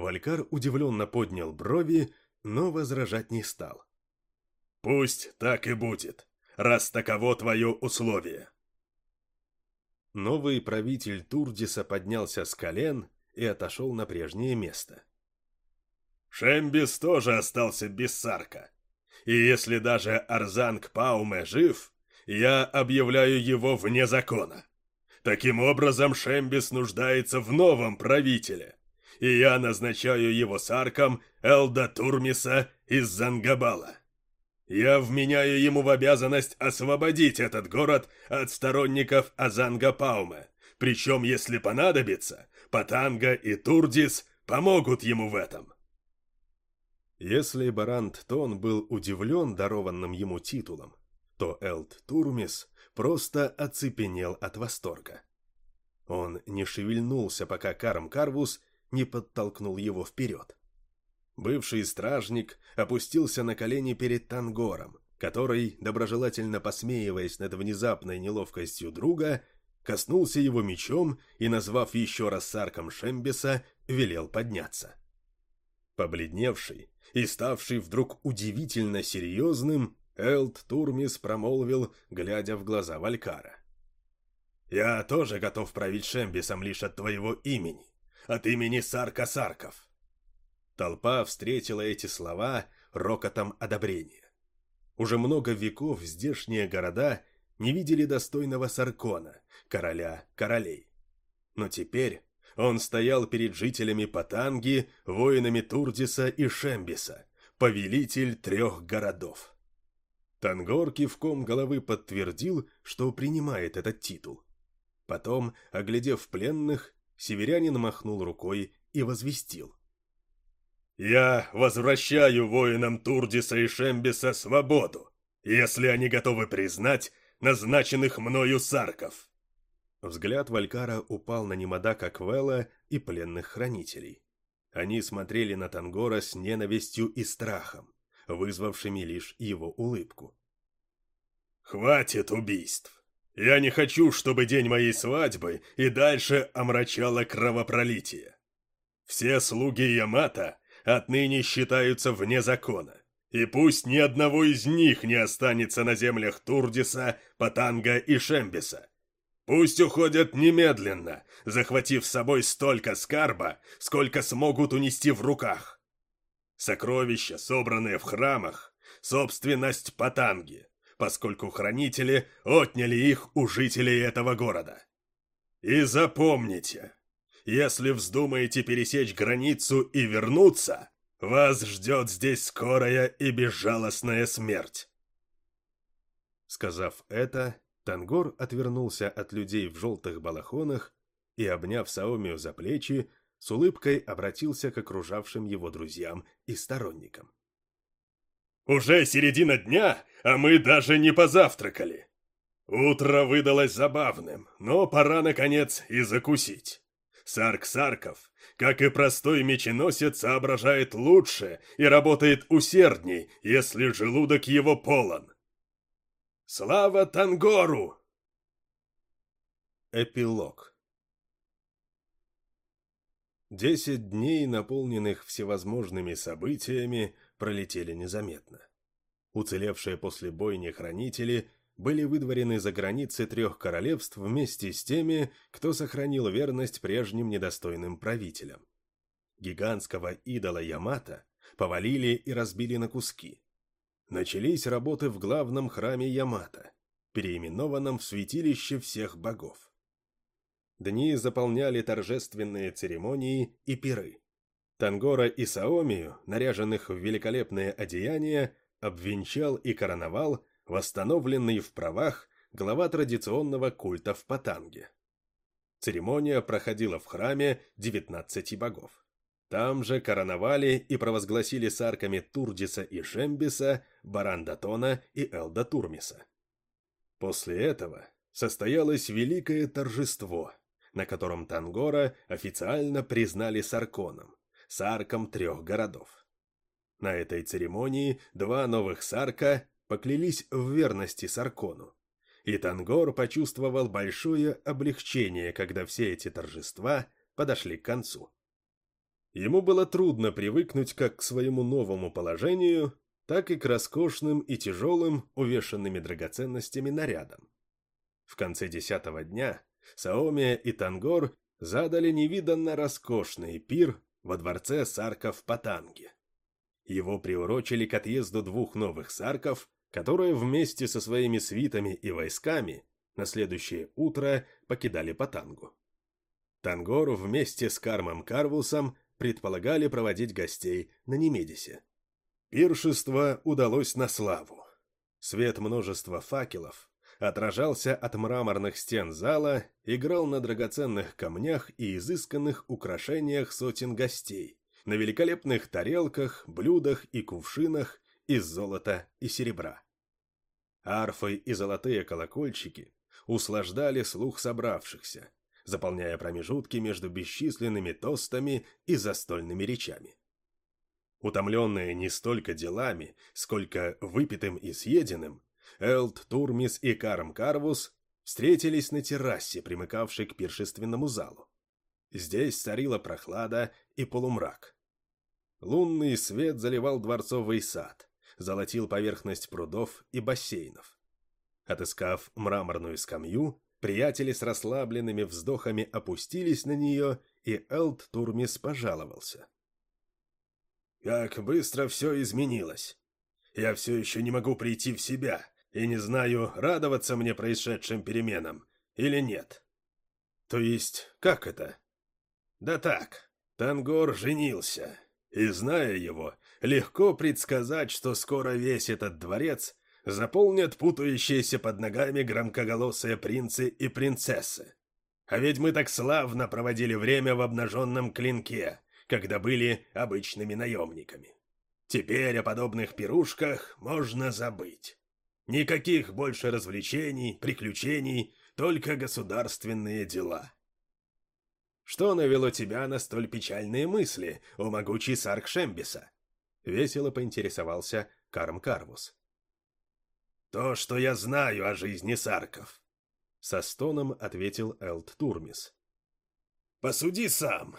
Speaker 1: Валькар удивленно поднял брови, но возражать не стал. «Пусть так и будет. раз таково твое условие». Новый правитель Турдиса поднялся с колен и отошел на прежнее место. Шембис тоже остался без сарка. И если даже Арзанг Пауме жив, я объявляю его вне закона. Таким образом, Шембис нуждается в новом правителе, и я назначаю его сарком Элда Турмиса из Зангабала. Я вменяю ему в обязанность освободить этот город от сторонников Азанга Пауме, причем, если понадобится, Патанга и Турдис помогут ему в этом. Если Барант Тон был удивлен дарованным ему титулом, то Элт Турмис просто оцепенел от восторга. Он не шевельнулся, пока Карм Карвус не подтолкнул его вперед. Бывший стражник опустился на колени перед Тангором, который, доброжелательно посмеиваясь над внезапной неловкостью друга, коснулся его мечом и, назвав еще раз Сарком Шембеса, велел подняться. Побледневший, и ставший вдруг удивительно серьезным, Элт Турмис промолвил, глядя в глаза Валькара. «Я тоже готов править Шембисом лишь от твоего имени, от имени Сарка Сарков». Толпа встретила эти слова рокотом одобрения. Уже много веков здешние города не видели достойного Саркона, короля королей. Но теперь он стоял перед жителями Патанги, воинами Турдиса и Шембиса, повелитель трех городов. Тангор кивком головы подтвердил, что принимает этот титул. Потом, оглядев пленных, северянин махнул рукой и возвестил. «Я возвращаю воинам Турдиса и Шембиса свободу, если они готовы признать назначенных мною сарков». Взгляд Валькара упал на Немадака Квелла и пленных хранителей. Они смотрели на Тангора с ненавистью и страхом, вызвавшими лишь его улыбку. «Хватит убийств! Я не хочу, чтобы день моей свадьбы и дальше омрачало кровопролитие. Все слуги Ямата отныне считаются вне закона, и пусть ни одного из них не останется на землях Турдиса, Патанга и Шембиса, Пусть уходят немедленно, захватив с собой столько скарба, сколько смогут унести в руках. Сокровища, собранные в храмах, собственность Патанги, поскольку хранители отняли их у жителей этого города. И запомните, если вздумаете пересечь границу и вернуться, вас ждет здесь скорая и безжалостная смерть. Сказав это, Тангор отвернулся от людей в желтых балахонах и, обняв Саомию за плечи, с улыбкой обратился к окружавшим его друзьям и сторонникам. «Уже середина дня, а мы даже не позавтракали. Утро выдалось забавным, но пора, наконец, и закусить. Сарк Сарков, как и простой меченосец, соображает лучше и работает усердней, если желудок его полон. Слава Тангору! Эпилог Десять дней, наполненных всевозможными событиями, пролетели незаметно. Уцелевшие после бойни хранители были выдворены за границы трех королевств вместе с теми, кто сохранил верность прежним недостойным правителям. Гигантского идола Ямата повалили и разбили на куски начались работы в главном храме Ямата, переименованном в святилище всех богов. Дни заполняли торжественные церемонии и пиры. Тангора и Саомию, наряженных в великолепные одеяния, обвенчал и короновал восстановленный в правах глава традиционного культа в Патанге. Церемония проходила в храме девятнадцати богов. Там же короновали и провозгласили сарками Турдиса и Шембиса, Барандатона и Элда Турмиса. После этого состоялось великое торжество, на котором Тангора официально признали Сарконом, сарком трех городов. На этой церемонии два новых сарка поклялись в верности Саркону, и Тангор почувствовал большое облегчение, когда все эти торжества подошли к концу. Ему было трудно привыкнуть как к своему новому положению, так и к роскошным и тяжелым, увешанными драгоценностями нарядам. В конце десятого дня Саомия и Тангор задали невиданно роскошный пир во дворце сарков в Патанге. Его приурочили к отъезду двух новых сарков, которые вместе со своими свитами и войсками на следующее утро покидали Патангу. Тангору вместе с Кармом Карвусом предполагали проводить гостей на Немедисе. Пиршество удалось на славу. Свет множества факелов отражался от мраморных стен зала, играл на драгоценных камнях и изысканных украшениях сотен гостей, на великолепных тарелках, блюдах и кувшинах из золота и серебра. Арфы и золотые колокольчики услаждали слух собравшихся, заполняя промежутки между бесчисленными тостами и застольными речами. Утомленные не столько делами, сколько выпитым и съеденным, Элт, Турмис и Карм Карвус встретились на террасе, примыкавшей к пиршественному залу. Здесь царила прохлада и полумрак. Лунный свет заливал дворцовый сад, золотил поверхность прудов и бассейнов. Отыскав мраморную скамью, приятели с расслабленными вздохами опустились на нее, и Элт Турмис пожаловался. «Как быстро все изменилось! Я все еще не могу прийти в себя, и не знаю, радоваться мне происшедшим переменам или нет. То есть, как это? Да так, Тангор женился, и, зная его, легко предсказать, что скоро весь этот дворец заполнят путающиеся под ногами громкоголосые принцы и принцессы. А ведь мы так славно проводили время в обнаженном клинке, когда были обычными наемниками. Теперь о подобных пирушках можно забыть. Никаких больше развлечений, приключений, только государственные дела. Что навело тебя на столь печальные мысли, о могучий Сарк Шембиса? Весело поинтересовался Карм Карвус. То, что я знаю о жизни Сарков. Со стоном ответил Элт Турмис. Посуди сам.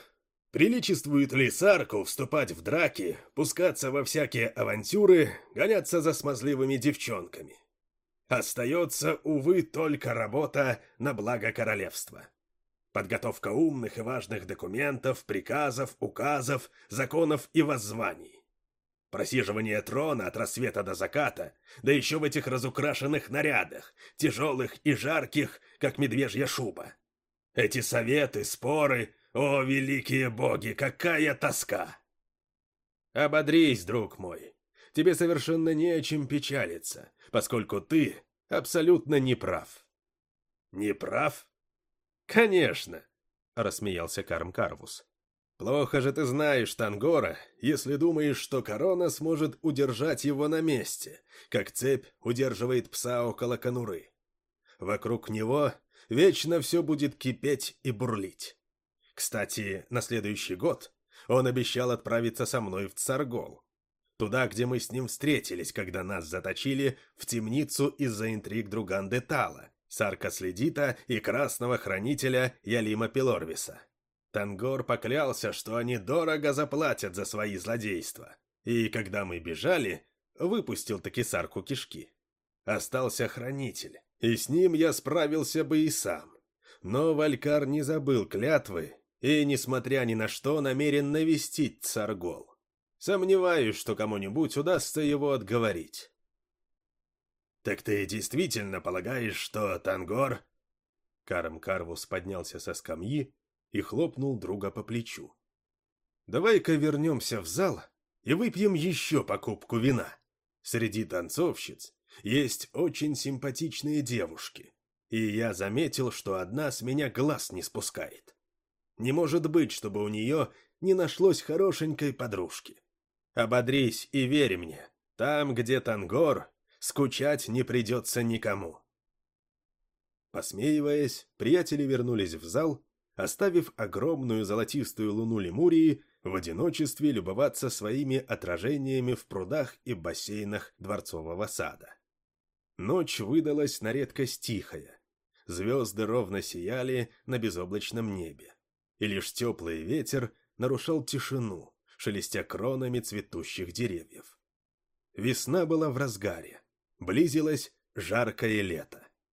Speaker 1: Приличествует ли Сарку вступать в драки, пускаться во всякие авантюры, гоняться за смазливыми девчонками? Остается, увы, только работа на благо королевства. Подготовка умных и важных документов, приказов, указов, законов и воззваний. Просиживание трона от рассвета до заката, да еще в этих разукрашенных нарядах, тяжелых и жарких, как медвежья шуба. Эти советы, споры, о, великие боги, какая тоска! Ободрись, друг мой. Тебе совершенно не о чем печалиться, поскольку ты абсолютно не прав. Не прав? Конечно, рассмеялся Карм Карвус. Плохо же ты знаешь Тангора, если думаешь, что корона сможет удержать его на месте, как цепь удерживает пса около конуры. Вокруг него вечно все будет кипеть и бурлить. Кстати, на следующий год он обещал отправиться со мной в Царгол. Туда, где мы с ним встретились, когда нас заточили в темницу из-за интриг Друганды Тала, Сарка Следита и Красного Хранителя Ялима Пилорвиса. Тангор поклялся, что они дорого заплатят за свои злодейства. И когда мы бежали, выпустил таки Сарку кишки. Остался Хранитель, и с ним я справился бы и сам. Но Валькар не забыл клятвы и, несмотря ни на что, намерен навестить Царгол. Сомневаюсь, что кому-нибудь удастся его отговорить. «Так ты действительно полагаешь, что Тангор...» Карм Карвус поднялся со скамьи и хлопнул друга по плечу. «Давай-ка вернемся в зал и выпьем еще покупку вина. Среди танцовщиц есть очень симпатичные девушки, и я заметил, что одна с меня глаз не спускает. Не может быть, чтобы у нее не нашлось хорошенькой подружки. Ободрись и верь мне, там, где Тангор, скучать не придется никому. Посмеиваясь, приятели вернулись в зал, оставив огромную золотистую луну Лемурии в одиночестве любоваться своими отражениями в прудах и бассейнах дворцового сада. Ночь выдалась на редкость тихая. Звезды ровно сияли на безоблачном небе и лишь теплый ветер нарушал тишину, шелестя кронами цветущих деревьев. Весна была в разгаре. Близилось жаркое лето.